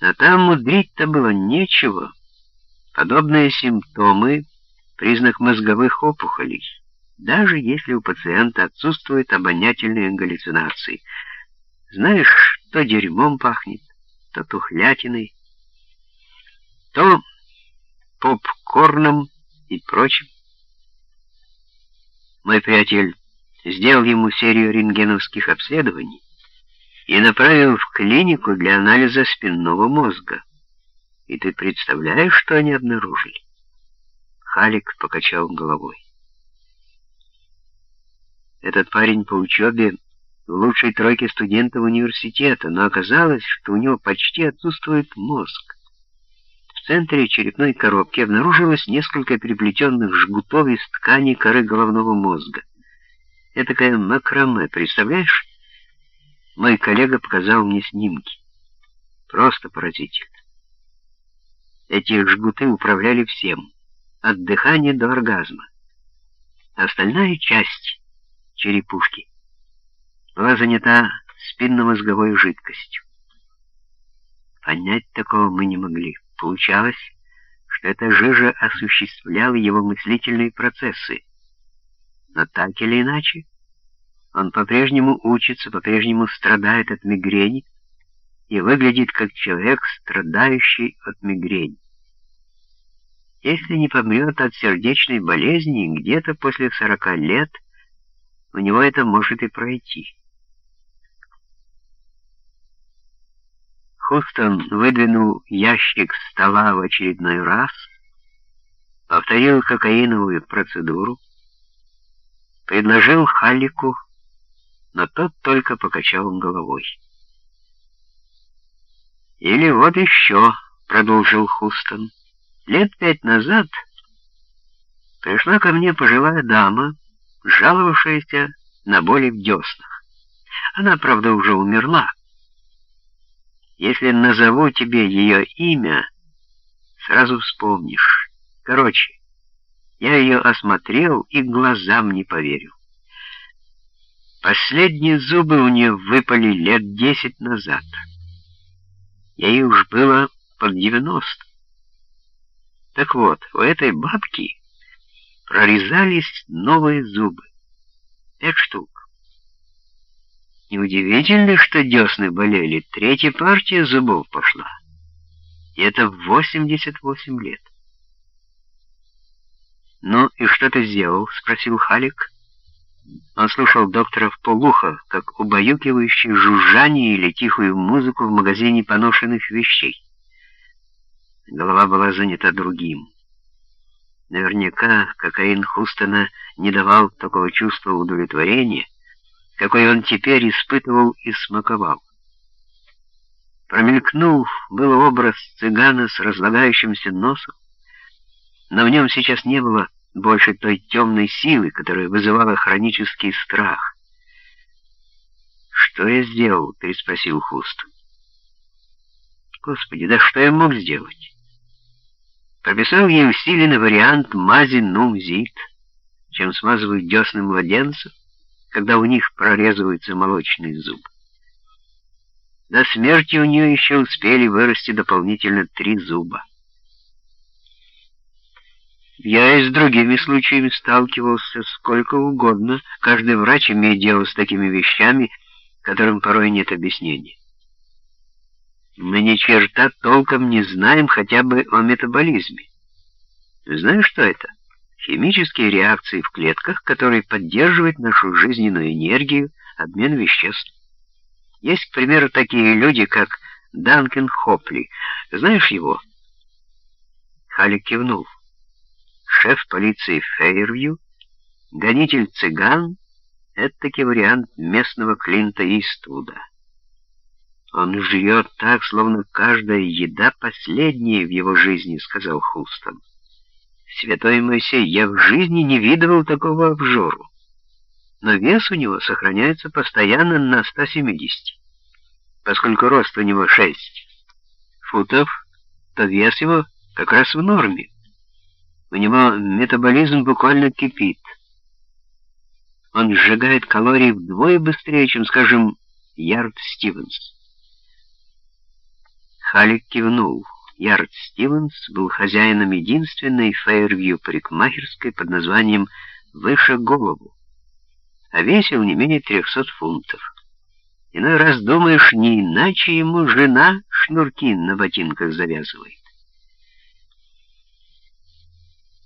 А там мудрить-то было нечего. Подобные симптомы — признак мозговых опухолей, даже если у пациента отсутствуют обонятельные галлюцинации. Знаешь, то дерьмом пахнет, то тухлятиной, то попкорном и прочим. Мой приятель сделал ему серию рентгеновских обследований и направил в клинику для анализа спинного мозга. И ты представляешь, что они обнаружили? Халик покачал головой. Этот парень по учебе в лучшей тройке студентов университета, но оказалось, что у него почти отсутствует мозг. В центре черепной коробки обнаружилось несколько переплетенных жгутов из ткани коры головного мозга. Это такая макраме, представляешь? Мой коллега показал мне снимки. Просто поразительно. Эти жгуты управляли всем, от дыхания до оргазма. Остальная часть черепушки была занята спинномозговой жидкостью. Понять такого мы не могли. Получалось, что эта жижа осуществляла его мыслительные процессы. Но так или иначе, он по-прежнему учится, по-прежнему страдает от мигрени и выглядит как человек, страдающий от мигрени. Если не помрет от сердечной болезни, где-то после сорока лет у него это может и пройти. Хустон выдвинул ящик стола в очередной раз, повторил кокаиновую процедуру, предложил Халлику, но тот только покачал головой. «Или вот еще», — продолжил Хустон, — «лет пять назад пришла ко мне пожилая дама, жаловавшаяся на боли в деснах. Она, правда, уже умерла, если назову тебе ее имя, сразу вспомнишь. Короче, я ее осмотрел и глазам не поверил. Последние зубы у нее выпали лет десять назад. Ей уж было под девяносто. Так вот, у этой бабки прорезались новые зубы. Пять штук. Неудивительно, что десны болели. Третья партия зубов пошла. И это в 88 лет. «Ну и что ты сделал?» — спросил Халик. Он слушал доктора в полухо, как убаюкивающее жужжание или тихую музыку в магазине поношенных вещей. Голова была занята другим. Наверняка кокаин Хустона не давал такого чувства удовлетворения, какой он теперь испытывал и смаковал. Промелькнул был образ цыгана с разлагающимся носом, но в нем сейчас не было больше той темной силы, которая вызывала хронический страх. «Что я сделал?» — переспросил Хуст. «Господи, да что я мог сделать?» Прописал ей усиленный вариант мази нумзит, чем смазывают десны младенцев, когда у них прорезывается молочный зуб. До смерти у нее еще успели вырасти дополнительно три зуба. Я и с другими случаями сталкивался сколько угодно. Каждый врач имеет дело с такими вещами, которым порой нет объяснения. Мы ни черта толком не знаем хотя бы о метаболизме. Знаешь, что это? химические реакции в клетках, которые поддерживают нашу жизненную энергию, обмен веществ. Есть, к примеру, такие люди, как Данкен Хопли. Знаешь его? Халик кивнул. Шеф полиции Фейервью, гонитель цыган — это таки вариант местного Клинта Иствуда. Он живет так, словно каждая еда последняя в его жизни, сказал Хустон. Святой Моисей, я в жизни не видывал такого обжору. Но вес у него сохраняется постоянно на 170. Поскольку рост у него 6 футов, то вес его как раз в норме. У него метаболизм буквально кипит. Он сжигает калории вдвое быстрее, чем, скажем, Ярд Стивенс. Халик кивнул. Ярд Стивенс был хозяином единственной фейервью парикмахерской под названием «Выше голову», а весил не менее трехсот фунтов. Иной раз думаешь, не иначе ему жена шнурки на ботинках завязывает.